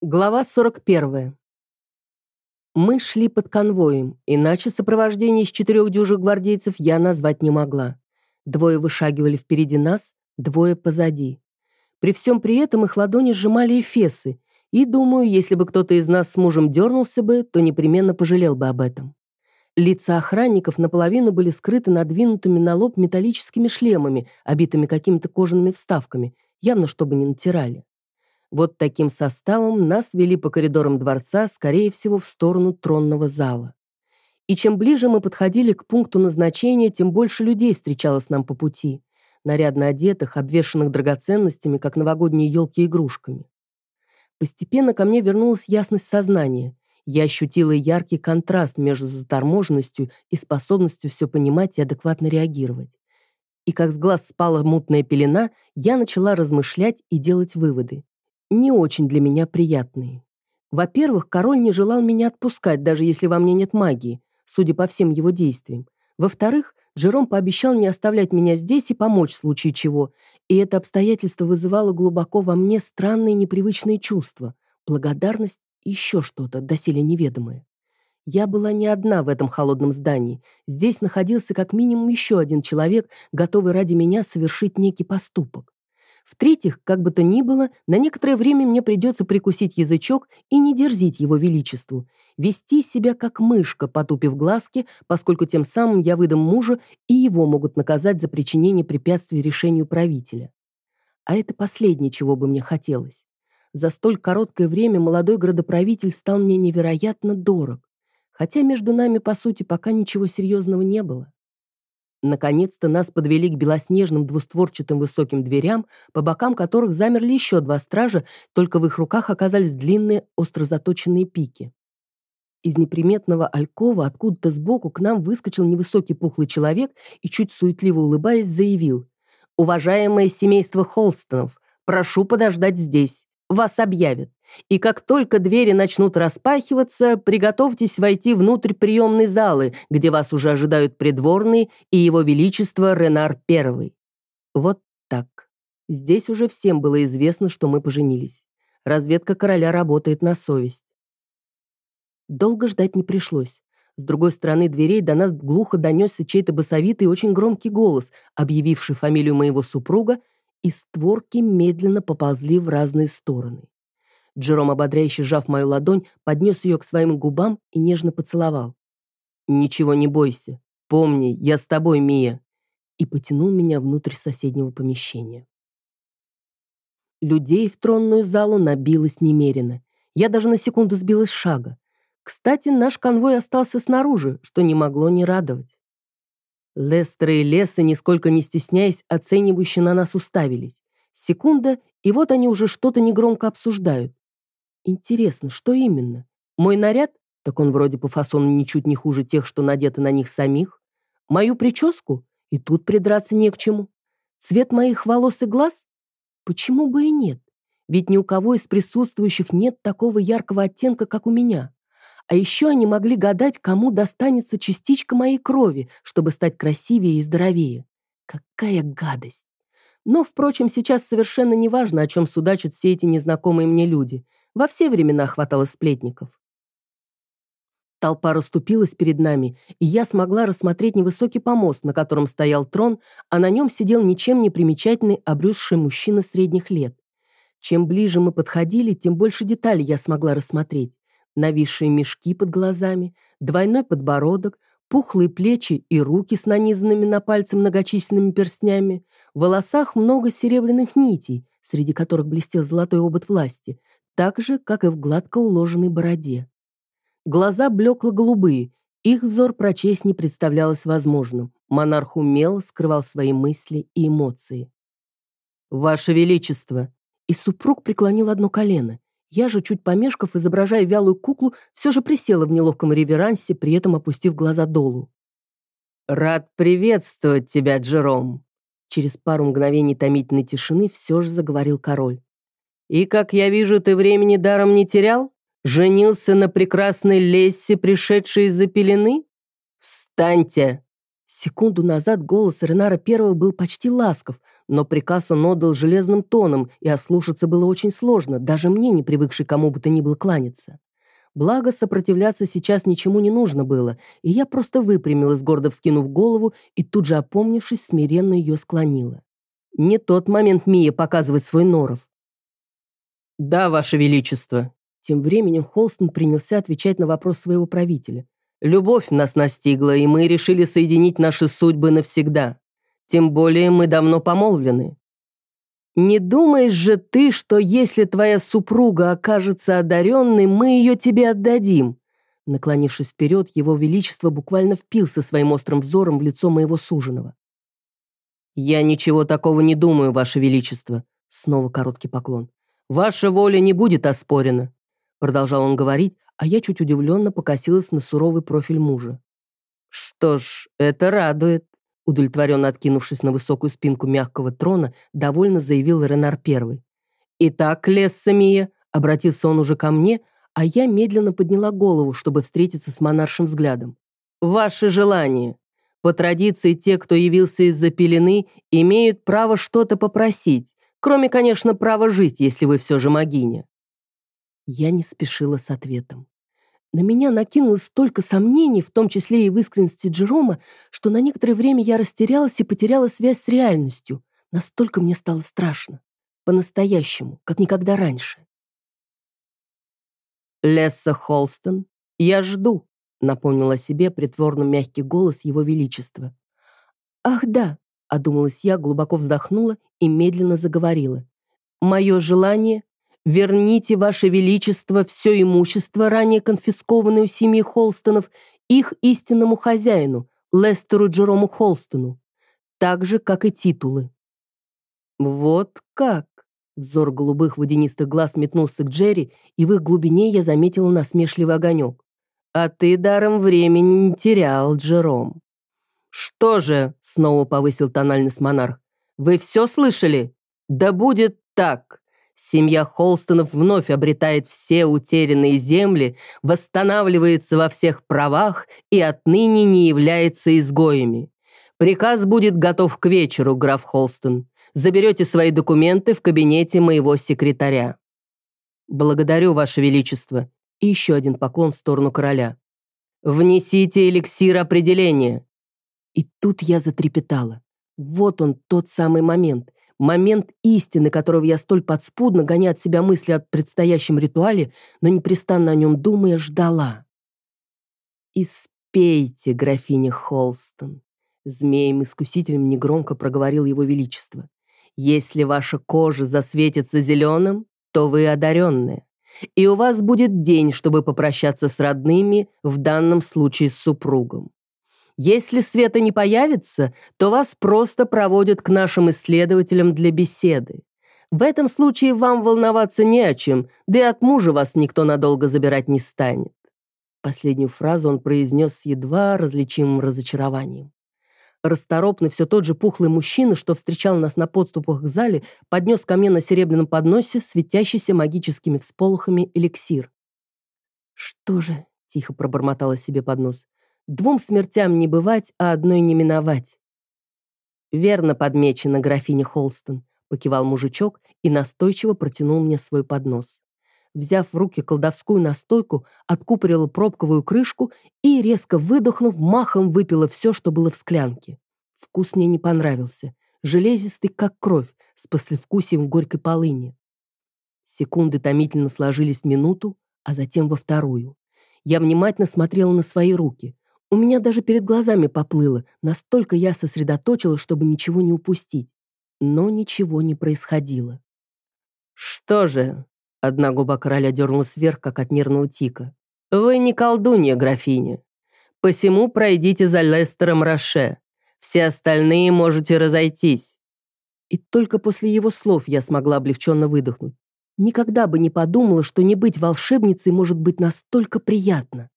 Глава 41. Мы шли под конвоем, иначе сопровождение из четырех дюжих гвардейцев я назвать не могла. Двое вышагивали впереди нас, двое позади. При всем при этом их ладони сжимали эфесы, и, думаю, если бы кто-то из нас с мужем дернулся бы, то непременно пожалел бы об этом. Лица охранников наполовину были скрыты надвинутыми на лоб металлическими шлемами, обитыми какими-то кожаными вставками, явно чтобы не натирали. Вот таким составом нас вели по коридорам дворца, скорее всего, в сторону тронного зала. И чем ближе мы подходили к пункту назначения, тем больше людей встречалось нам по пути, нарядно одетых, обвешанных драгоценностями, как новогодние елки игрушками. Постепенно ко мне вернулась ясность сознания. Я ощутила яркий контраст между заторможенностью и способностью все понимать и адекватно реагировать. И как с глаз спала мутная пелена, я начала размышлять и делать выводы не очень для меня приятные. Во-первых, король не желал меня отпускать, даже если во мне нет магии, судя по всем его действиям. Во-вторых, Джером пообещал не оставлять меня здесь и помочь в случае чего, и это обстоятельство вызывало глубоко во мне странные непривычные чувства, благодарность и еще что-то, доселе неведомое. Я была не одна в этом холодном здании. Здесь находился как минимум еще один человек, готовый ради меня совершить некий поступок. В-третьих, как бы то ни было, на некоторое время мне придется прикусить язычок и не дерзить его величеству, вести себя как мышка, потупив глазки, поскольку тем самым я выдам мужа, и его могут наказать за причинение препятствий решению правителя. А это последнее, чего бы мне хотелось. За столь короткое время молодой градоправитель стал мне невероятно дорог, хотя между нами, по сути, пока ничего серьезного не было. Наконец-то нас подвели к белоснежным двустворчатым высоким дверям, по бокам которых замерли еще два стража, только в их руках оказались длинные остро заточенные пики. Из неприметного алькова откуда-то сбоку к нам выскочил невысокий пухлый человек и, чуть суетливо улыбаясь, заявил. «Уважаемое семейство Холстонов, прошу подождать здесь. Вас объявят. И как только двери начнут распахиваться, приготовьтесь войти внутрь приемной залы, где вас уже ожидают придворные и его величество Ренар I. Вот так. Здесь уже всем было известно, что мы поженились. Разведка короля работает на совесть. Долго ждать не пришлось. С другой стороны дверей до нас глухо донесся чей-то басовитый очень громкий голос, объявивший фамилию моего супруга и створки медленно поползли в разные стороны. Джером, ободряюще сжав мою ладонь, поднес ее к своим губам и нежно поцеловал. «Ничего не бойся. Помни, я с тобой, Мия!» и потянул меня внутрь соседнего помещения. Людей в тронную залу набилось немерено. Я даже на секунду сбилась с шага. Кстати, наш конвой остался снаружи, что не могло не радовать. Лестер и Леса, нисколько не стесняясь, оценивающе на нас уставились. Секунда, и вот они уже что-то негромко обсуждают. Интересно, что именно? Мой наряд? Так он вроде по фасону ничуть не хуже тех, что надеты на них самих. Мою прическу? И тут придраться не к чему. Цвет моих волос и глаз? Почему бы и нет? Ведь ни у кого из присутствующих нет такого яркого оттенка, как у меня. А еще они могли гадать, кому достанется частичка моей крови, чтобы стать красивее и здоровее. Какая гадость! Но, впрочем, сейчас совершенно не важно, о чем судачат все эти незнакомые мне люди. Во все времена хватало сплетников. Толпа расступилась перед нами, и я смогла рассмотреть невысокий помост, на котором стоял трон, а на нем сидел ничем не примечательный обрюзший мужчина средних лет. Чем ближе мы подходили, тем больше деталей я смогла рассмотреть нависшие мешки под глазами, двойной подбородок, пухлые плечи и руки с нанизанными на пальцы многочисленными перстнями, в волосах много серебряных нитей, среди которых блестел золотой обод власти, так же, как и в гладко уложенной бороде. Глаза блекло-голубые, их взор прочесть не представлялось возможным. Монарх умело скрывал свои мысли и эмоции. «Ваше Величество!» И супруг преклонил одно колено. Я же, чуть помешков, изображая вялую куклу, все же присела в неловком реверансе, при этом опустив глаза долу. «Рад приветствовать тебя, Джером!» Через пару мгновений томительной тишины все же заговорил король. «И, как я вижу, ты времени даром не терял? Женился на прекрасной Лессе, пришедшей из-за пелены? Встаньте!» Секунду назад голос Ренара Первого был почти ласков, но приказ он отдал железным тоном, и ослушаться было очень сложно, даже мне, не привыкшей кому бы то ни было кланяться. Благо, сопротивляться сейчас ничему не нужно было, и я просто выпрямилась, гордо вскинув голову, и тут же, опомнившись, смиренно ее склонила. Не тот момент Мия показывать свой норов. «Да, Ваше Величество». Тем временем Холстон принялся отвечать на вопрос своего правителя. «Любовь нас настигла, и мы решили соединить наши судьбы навсегда. Тем более мы давно помолвлены. Не думаешь же ты, что если твоя супруга окажется одаренной, мы ее тебе отдадим?» Наклонившись вперед, его величество буквально впился своим острым взором в лицо моего суженого. «Я ничего такого не думаю, ваше величество», — снова короткий поклон. «Ваша воля не будет оспорена», — продолжал он говорить, а я чуть удивленно покосилась на суровый профиль мужа. «Что ж, это радует», — удовлетворенно откинувшись на высокую спинку мягкого трона, довольно заявил Ренар Первый. «Итак, Лесса Мия», — обратился он уже ко мне, а я медленно подняла голову, чтобы встретиться с монаршим взглядом. «Ваше желание. По традиции, те, кто явился из-за пелены, имеют право что-то попросить, Кроме, конечно, права жить, если вы все же могиня». Я не спешила с ответом. На меня накинулось столько сомнений, в том числе и в искренности Джерома, что на некоторое время я растерялась и потеряла связь с реальностью. Настолько мне стало страшно. По-настоящему, как никогда раньше. «Лесса Холстон, я жду», — напомнила себе притворно мягкий голос Его Величества. «Ах да, Одумалась я, глубоко вздохнула и медленно заговорила. «Мое желание — верните, Ваше Величество, все имущество, ранее конфискованное у семьи Холстонов, их истинному хозяину, Лестеру Джерому Холстону, так же, как и титулы». «Вот как!» Взор голубых водянистых глаз метнулся к Джерри, и в их глубине я заметила насмешливый огонек. «А ты даром времени не терял, Джером». «Что же?» — снова повысил тональность монарх. «Вы все слышали? Да будет так!» Семья Холстонов вновь обретает все утерянные земли, восстанавливается во всех правах и отныне не является изгоями. Приказ будет готов к вечеру, граф Холстон. Заберете свои документы в кабинете моего секретаря. Благодарю, Ваше Величество. И еще один поклон в сторону короля. Внесите эликсир определения. И тут я затрепетала. Вот он, тот самый момент. Момент истины, которого я столь подспудно, гоня от себя мысли о предстоящем ритуале, но непрестанно о нем думая, ждала. «И спейте, графиня Холстон», — змеем-искусителем негромко проговорил его величество. «Если ваша кожа засветится зеленым, то вы одаренные, и у вас будет день, чтобы попрощаться с родными, в данном случае с супругом. Если Света не появится, то вас просто проводят к нашим исследователям для беседы. В этом случае вам волноваться не о чем, да и от мужа вас никто надолго забирать не станет». Последнюю фразу он произнес с едва различимым разочарованием. Расторопный все тот же пухлый мужчина, что встречал нас на подступах к зале, поднес ко мне на серебряном подносе светящийся магическими всполохами эликсир. «Что же?» — тихо пробормотала себе под нос. Двум смертям не бывать, а одной не миновать. Верно подмечено, графиня Холстон, покивал мужичок и настойчиво протянул мне свой поднос. Взяв в руки колдовскую настойку, откупорила пробковую крышку и, резко выдохнув, махом выпила все, что было в склянке. Вкус мне не понравился. Железистый, как кровь, с послевкусием горькой полыни. Секунды томительно сложились в минуту, а затем во вторую. Я внимательно смотрела на свои руки. У меня даже перед глазами поплыло, настолько я сосредоточилась, чтобы ничего не упустить. Но ничего не происходило. «Что же?» — одна губа короля дернулась вверх, как от нервного тика. «Вы не колдунья, графиня. Посему пройдите за Лестером Роше. Все остальные можете разойтись». И только после его слов я смогла облегченно выдохнуть. Никогда бы не подумала, что не быть волшебницей может быть настолько приятно.